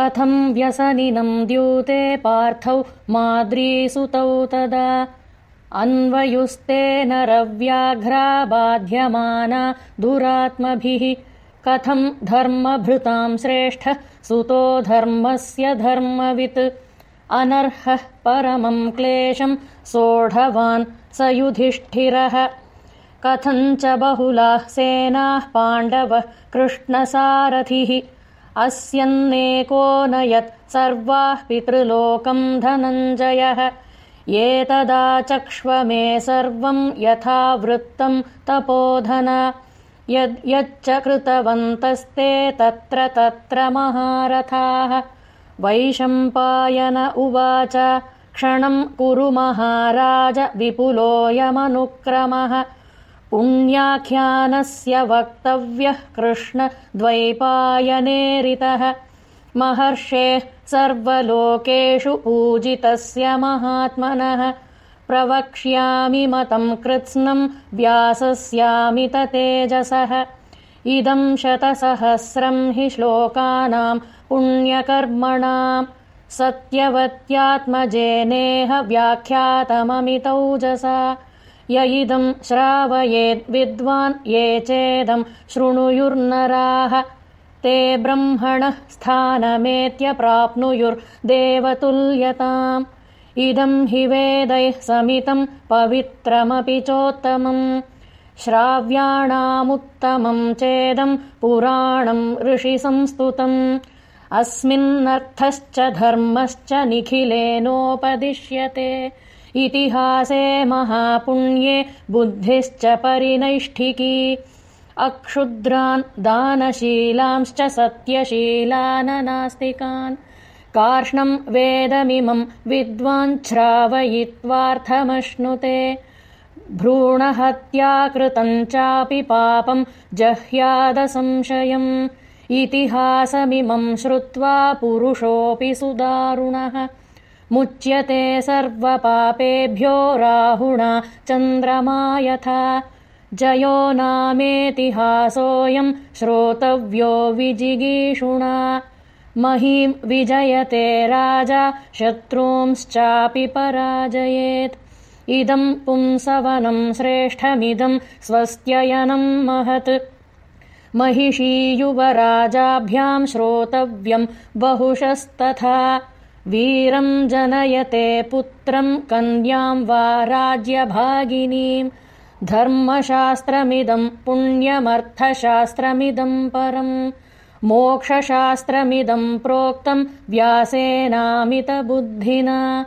कथम् व्यसनिनम् द्यूते पार्थौ माद्रीसुतौ तदा। अन्वयुस्ते नरव्याघ्रा बाध्यमाना दुरात्मभिः। कथम् धर्मभृताम् श्रेष्ठ सुतो धर्मस्य धर्मवित्। अनर्हः परमम् क्लेशम् सोढवान् स युधिष्ठिरः कथञ्च बहुलाः सेनाः पाण्डवः कृष्णसारथिः अस्यन्नेको न यत् सर्वाः पितृलोकम् धनञ्जयः। एतदा चक्ष्व मे सर्वम् यथा वृत्तम् तपोधन यच्च कृतवन्तस्ते तत्र तत्र महारथाः। वैशम्पायन उवाच क्षणम् कुरु महाराज विपुलोऽयमनुक्रमः पुण्याख्यानस्य वक्तव्यः कृष्णद्वैपायनेरितः महर्षेः सर्वलोकेषु पूजितस्य महात्मनः। प्रवक्ष्यामि मतम् कृत्स्नम् व्यासस्यामित तेजसः इदम् शतसहस्रम् हि श्लोकानाम् पुण्यकर्मणाम् सत्यवत्यात्मजेनेह व्याख्यातममितौजसा य इदम् श्रावयेद्विद्वान् ये चेदम् शृणुयुर्नराः। ते ब्रह्मणः स्थानमेत्य प्राप्नुयुर्देवतुल्यताम् इदम् हि वेदैः समितम् पवित्रमपि चोत्तमम्। श्राव्याणामुत्तमम् चेदम् पुराणम् ऋषिसंस्तुतम्। अस्मिन्नर्थश्च धर्मश्च निखिलेनोपदिश्यते इतिहासे महापुण्ये बुद्धिश्च परिनैष्ठिकी। अक्षुद्रान् दानशीलांश्च सत्यशीलाननास्तिकान्। कार्ष्णम् वेदमिमम् विद्वाञ्छ्रावयित्वार्थमश्नुते भ्रूणहत्याकृतम् चापि पापम् जह्यादसंशयम्। इतिहासमिमम् श्रुत्वा पुरुषोऽपि सुदारुणः मुच्यते सर्वपापेभ्यो राहुणा चन्द्रमा यथा जयो नामेतिहासोऽयम् श्रोतव्यो विजिगीषुणा। महीम् विजयते राजा शत्रूंश्चापि पराजयेत्। इदम् पुंसवनम् श्रेष्ठमिदम् स्वस्त्ययनम् महत्। महिषीयुवराजाभ्याम् श्रोतव्यम् बहुशस्तथा वीरम् जनयते पुत्रम् कन्याम् वा राज्यभागिनीम् धर्मशास्त्रमिदम् पुण्यमर्थशास्त्रमिदम् परम्। मोक्षशास्त्रमिदम् प्रोक्तम् व्यासेनामितबुद्धिना